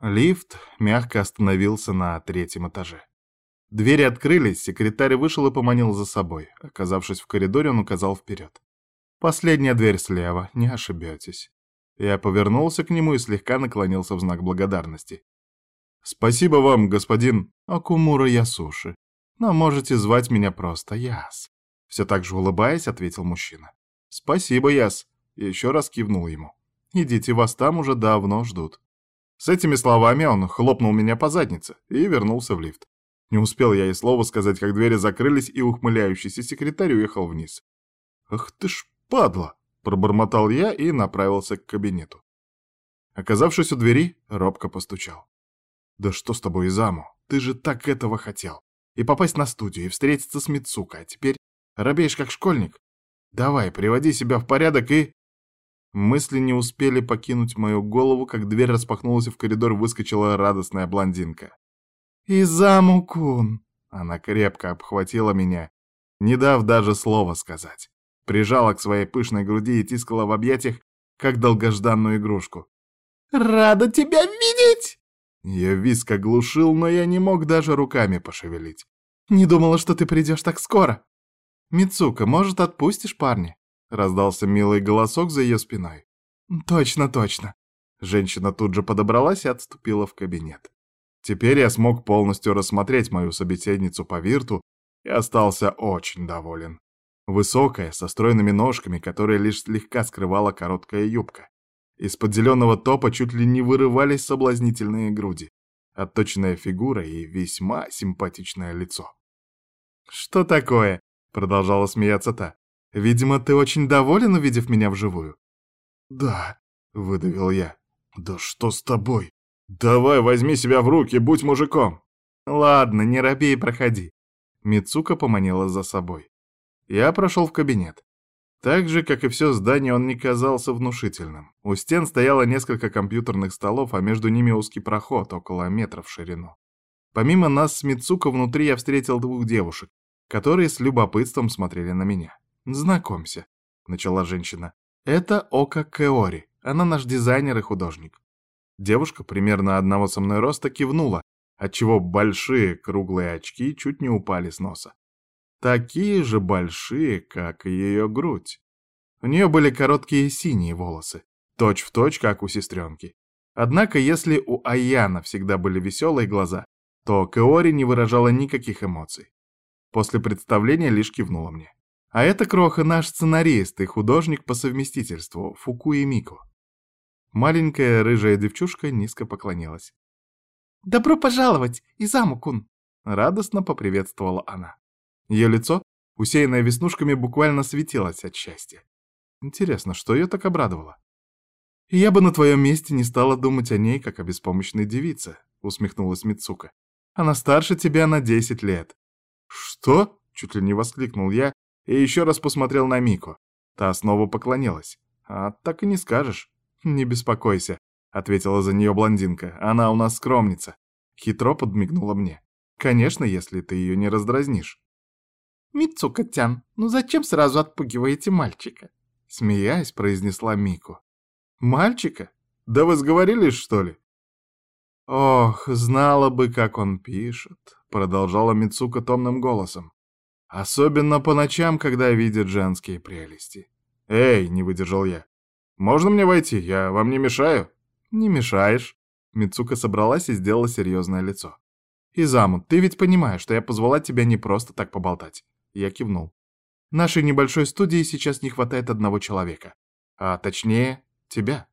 Лифт мягко остановился на третьем этаже. Двери открылись, секретарь вышел и поманил за собой. Оказавшись в коридоре, он указал вперед. «Последняя дверь слева, не ошибетесь». Я повернулся к нему и слегка наклонился в знак благодарности. «Спасибо вам, господин Акумура Ясуши, но можете звать меня просто Яс». Все так же улыбаясь, ответил мужчина. «Спасибо, Яс», еще раз кивнул ему. «Идите, вас там уже давно ждут». С этими словами он хлопнул меня по заднице и вернулся в лифт. Не успел я и слова сказать, как двери закрылись, и ухмыляющийся секретарь уехал вниз. «Ах ты ж падла!» — пробормотал я и направился к кабинету. Оказавшись у двери, робко постучал. «Да что с тобой, Изаму? Ты же так этого хотел. И попасть на студию, и встретиться с Мицука, а теперь робеешь как школьник? Давай, приводи себя в порядок и...» Мысли не успели покинуть мою голову, как дверь распахнулась, и в коридор выскочила радостная блондинка. «Изаму-кун!» Она крепко обхватила меня, не дав даже слова сказать. Прижала к своей пышной груди и тискала в объятиях, как долгожданную игрушку. «Рада тебя видеть!» Ее виск оглушил, но я не мог даже руками пошевелить. «Не думала, что ты придешь так скоро!» «Мицука, может, отпустишь парня?» Раздался милый голосок за ее спиной. «Точно, точно!» Женщина тут же подобралась и отступила в кабинет. Теперь я смог полностью рассмотреть мою собеседницу по вирту и остался очень доволен. Высокая, со стройными ножками, которые лишь слегка скрывала короткая юбка. Из-под зеленого топа чуть ли не вырывались соблазнительные груди. Отточенная фигура и весьма симпатичное лицо. «Что такое?» — продолжала смеяться та. «Видимо, ты очень доволен, увидев меня вживую?» «Да», — выдавил я. «Да что с тобой? Давай, возьми себя в руки, будь мужиком!» «Ладно, не робей, проходи». Мицука поманила за собой. Я прошел в кабинет. Так же, как и все здание, он не казался внушительным. У стен стояло несколько компьютерных столов, а между ними узкий проход, около метра в ширину. Помимо нас с Мицуко внутри я встретил двух девушек, которые с любопытством смотрели на меня. «Знакомься», — начала женщина. «Это Ока Кеори. Она наш дизайнер и художник». Девушка, примерно одного со мной роста, кивнула, отчего большие круглые очки чуть не упали с носа такие же большие, как и ее грудь. У нее были короткие синие волосы, точь-в-точь, точь, как у сестренки. Однако, если у Аяна всегда были веселые глаза, то Кеори не выражала никаких эмоций. После представления лишь кивнула мне. А это Кроха наш сценарист и художник по совместительству, Фукуи Мико. Маленькая рыжая девчушка низко поклонилась. «Добро пожаловать, Изаму-кун!» Радостно поприветствовала она. Ее лицо, усеянное веснушками, буквально светилось от счастья. Интересно, что ее так обрадовало? «Я бы на твоем месте не стала думать о ней, как о беспомощной девице», — усмехнулась Мицука. «Она старше тебя на десять лет». «Что?» — чуть ли не воскликнул я и еще раз посмотрел на Мику. Та снова поклонилась. «А так и не скажешь». «Не беспокойся», — ответила за нее блондинка. «Она у нас скромница». Хитро подмигнула мне. «Конечно, если ты ее не раздразнишь». «Мицука-тян, ну зачем сразу отпугиваете мальчика?» Смеясь, произнесла Мику. «Мальчика? Да вы сговорились, что ли?» «Ох, знала бы, как он пишет», — продолжала Мицука томным голосом. «Особенно по ночам, когда видит женские прелести». «Эй!» — не выдержал я. «Можно мне войти? Я вам не мешаю?» «Не мешаешь». Мицука собралась и сделала серьезное лицо. «Изаму, ты ведь понимаешь, что я позвала тебя не просто так поболтать. Я кивнул. Нашей небольшой студии сейчас не хватает одного человека. А точнее, тебя.